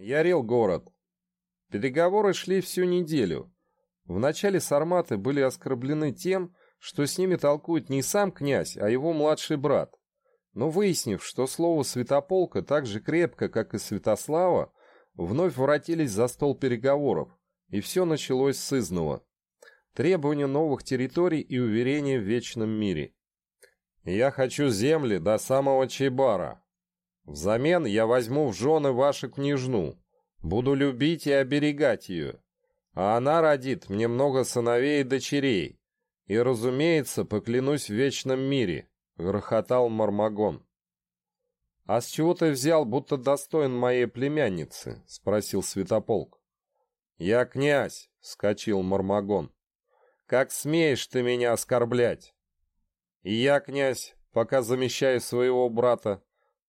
Ярил город. Переговоры шли всю неделю. Вначале сарматы были оскорблены тем, что с ними толкует не сам князь, а его младший брат. Но выяснив, что слово «святополка» так же крепко, как и «Святослава», вновь воротились за стол переговоров, и все началось с изного. Требования новых территорий и уверения в вечном мире. «Я хочу земли до самого Чайбара. Взамен я возьму в жены вашу княжну, буду любить и оберегать ее, а она родит мне много сыновей и дочерей, и, разумеется, поклянусь в вечном мире», — грохотал Мармагон. «А с чего ты взял, будто достоин моей племянницы?» — спросил Святополк. «Я князь», — вскочил Мармагон. «Как смеешь ты меня оскорблять?» «И я, князь, пока замещаю своего брата», —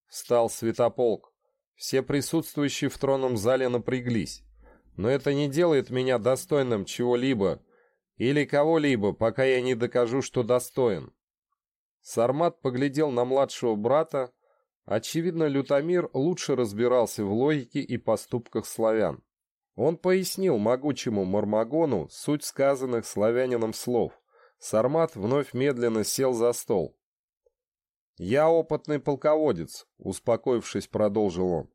встал Святополк. Все присутствующие в тронном зале напряглись. «Но это не делает меня достойным чего-либо или кого-либо, пока я не докажу, что достоин». Сармат поглядел на младшего брата, Очевидно, Лютомир лучше разбирался в логике и поступках славян. Он пояснил могучему Мармагону суть сказанных славянином слов. Сармат вновь медленно сел за стол. «Я опытный полководец», — успокоившись, продолжил он.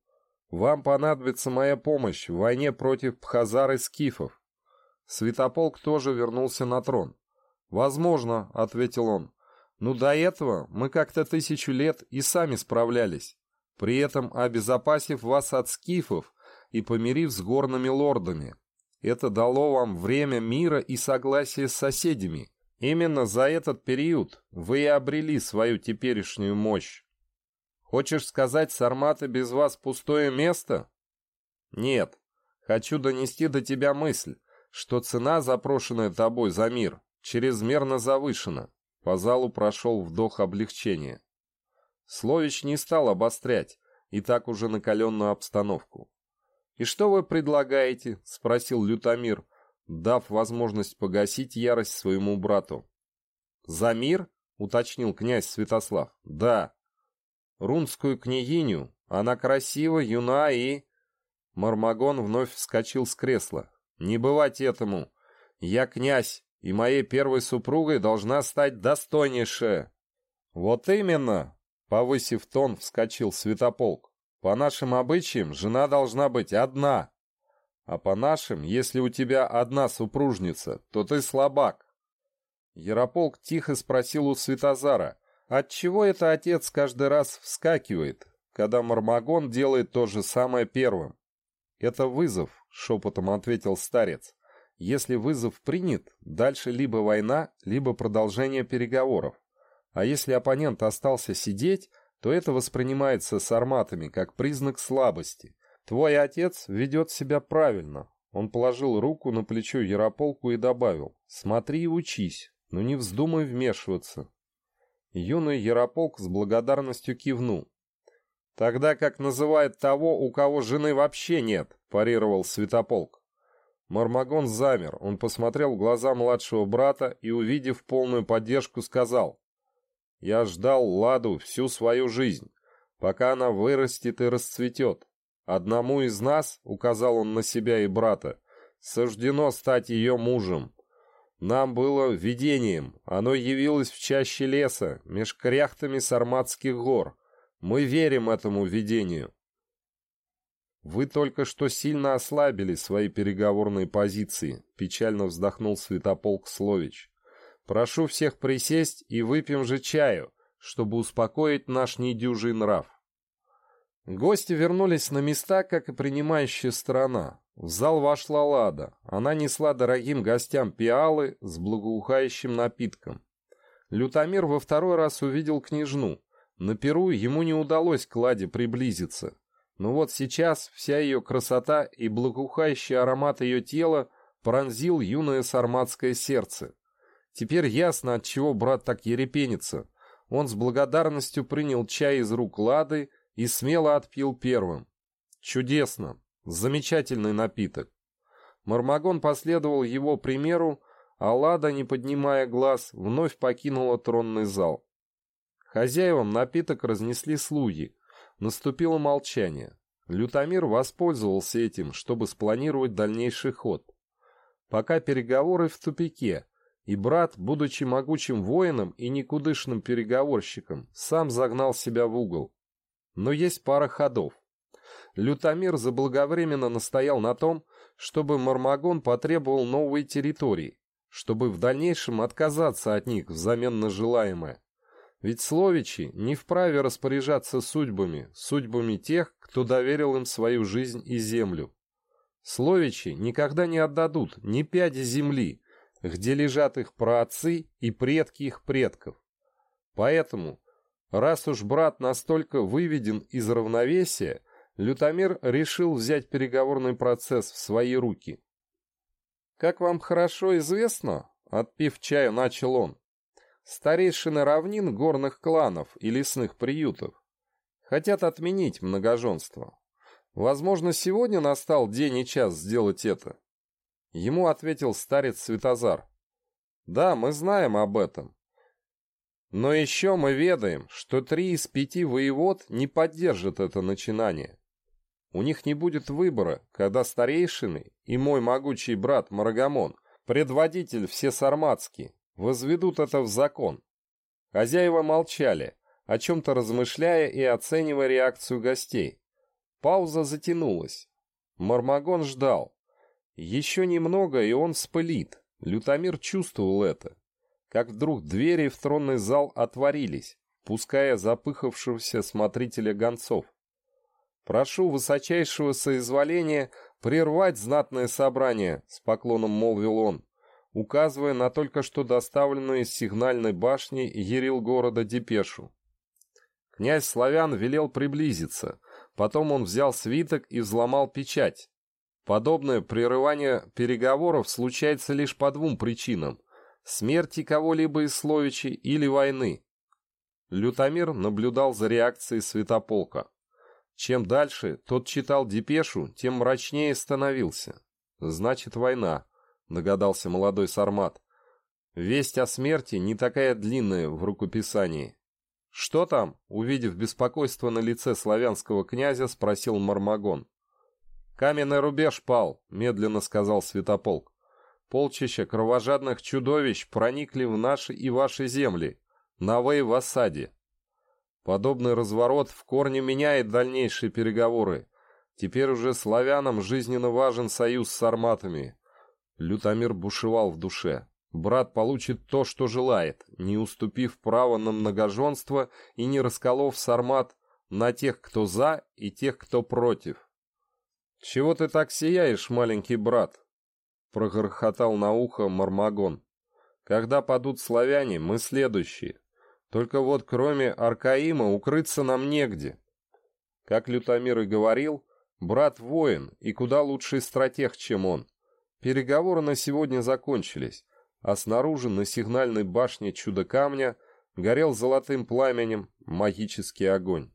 «Вам понадобится моя помощь в войне против Пхазар и Скифов». Святополк тоже вернулся на трон. «Возможно», — ответил он, ну, до этого мы как-то тысячу лет и сами справлялись, при этом обезопасив вас от скифов и помирив с горными лордами. Это дало вам время мира и согласия с соседями. Именно за этот период вы и обрели свою теперешнюю мощь. Хочешь сказать, Сарматы без вас пустое место? Нет. Хочу донести до тебя мысль, что цена, запрошенная тобой за мир, чрезмерно завышена. По залу прошел вдох облегчения. Слович не стал обострять и так уже накаленную обстановку. «И что вы предлагаете?» — спросил Лютомир, дав возможность погасить ярость своему брату. «За мир?» — уточнил князь Святослав. «Да». «Рунскую княгиню. Она красива, юна и...» Мармагон вновь вскочил с кресла. «Не бывать этому. Я князь, и моей первой супругой должна стать достойнейшая». «Вот именно!» — повысив тон, вскочил Святополк. «По нашим обычаям жена должна быть одна. А по нашим, если у тебя одна супружница, то ты слабак». Ярополк тихо спросил у Святозара, отчего это отец каждый раз вскакивает, когда Мармагон делает то же самое первым. «Это вызов», — шепотом ответил старец. Если вызов принят, дальше либо война, либо продолжение переговоров. А если оппонент остался сидеть, то это воспринимается с арматами как признак слабости. Твой отец ведет себя правильно. Он положил руку на плечо Ярополку и добавил, смотри и учись, но не вздумай вмешиваться. Юный Ярополк с благодарностью кивнул. «Тогда как называют того, у кого жены вообще нет», – парировал Святополк. Мармагон замер, он посмотрел в глаза младшего брата и, увидев полную поддержку, сказал, «Я ждал Ладу всю свою жизнь, пока она вырастет и расцветет. Одному из нас, — указал он на себя и брата, — суждено стать ее мужем. Нам было видением, оно явилось в чаще леса, меж кряхтами Сарматских гор. Мы верим этому видению. «Вы только что сильно ослабили свои переговорные позиции», — печально вздохнул Святополк Слович. «Прошу всех присесть и выпьем же чаю, чтобы успокоить наш недюжий нрав». Гости вернулись на места, как и принимающая сторона. В зал вошла Лада. Она несла дорогим гостям пиалы с благоухающим напитком. Лютомир во второй раз увидел княжну. На перу ему не удалось к Ладе приблизиться. Но вот сейчас вся ее красота и благоухающий аромат ее тела пронзил юное сарматское сердце. Теперь ясно, от чего брат так ерепенится. Он с благодарностью принял чай из рук Лады и смело отпил первым. Чудесно! Замечательный напиток. Мармагон последовал его примеру, а Лада, не поднимая глаз, вновь покинула тронный зал. Хозяевам напиток разнесли слуги, Наступило молчание. Лютомир воспользовался этим, чтобы спланировать дальнейший ход. Пока переговоры в тупике, и брат, будучи могучим воином и никудышным переговорщиком, сам загнал себя в угол. Но есть пара ходов. Лютомир заблаговременно настоял на том, чтобы Мармагон потребовал новые территории, чтобы в дальнейшем отказаться от них взамен на желаемое. Ведь словичи не вправе распоряжаться судьбами, судьбами тех, кто доверил им свою жизнь и землю. Словичи никогда не отдадут ни пяди земли, где лежат их праотцы и предки их предков. Поэтому, раз уж брат настолько выведен из равновесия, Лютомир решил взять переговорный процесс в свои руки. «Как вам хорошо известно, — отпив чаю, начал он, — старейшины равнин горных кланов и лесных приютов хотят отменить многоженство. Возможно, сегодня настал день и час сделать это». Ему ответил старец Светозар. «Да, мы знаем об этом. Но еще мы ведаем, что три из пяти воевод не поддержат это начинание. У них не будет выбора, когда старейшины и мой могучий брат Марагамон, предводитель всесарматский, возведут это в закон. Хозяева молчали, о чем-то размышляя и оценивая реакцию гостей. Пауза затянулась. Мармагон ждал. Еще немного, и он вспылит. Лютомир чувствовал это. Как вдруг двери в тронный зал отворились, пуская запыхавшегося смотрителя гонцов. «Прошу высочайшего соизволения прервать знатное собрание», — с поклоном молвил он, указывая на только что доставленную из сигнальной башни Ерил города депешу. Князь Славян велел приблизиться, потом он взял свиток и взломал печать. Подобное прерывание переговоров случается лишь по двум причинам — смерти кого-либо из Словичей или войны. Лютомир наблюдал за реакцией Святополка. Чем дальше тот читал депешу, тем мрачнее становился. «Значит, война», — догадался молодой сармат. «Весть о смерти не такая длинная в рукописании». «Что там?» — увидев беспокойство на лице славянского князя, спросил Мармагон. «Каменный рубеж пал», — медленно сказал Святополк. «Полчища кровожадных чудовищ проникли в наши и ваши земли. Навей в осаде. Подобный разворот в корне меняет дальнейшие переговоры. Теперь уже славянам жизненно важен союз с арматами. Лютомир бушевал в душе. Брат получит то, что желает, не уступив право на многоженство и не расколов сармат на тех, кто за, и тех, кто против. «Чего ты так сияешь, маленький брат?» — прогорхотал на ухо Мармагон. «Когда падут славяне, мы следующие. Только вот кроме Аркаима укрыться нам негде. Как Лютомир и говорил, брат воин и куда лучший стратег, чем он. Переговоры на сегодня закончились, а снаружи на сигнальной башне чудо-камня горел золотым пламенем магический огонь.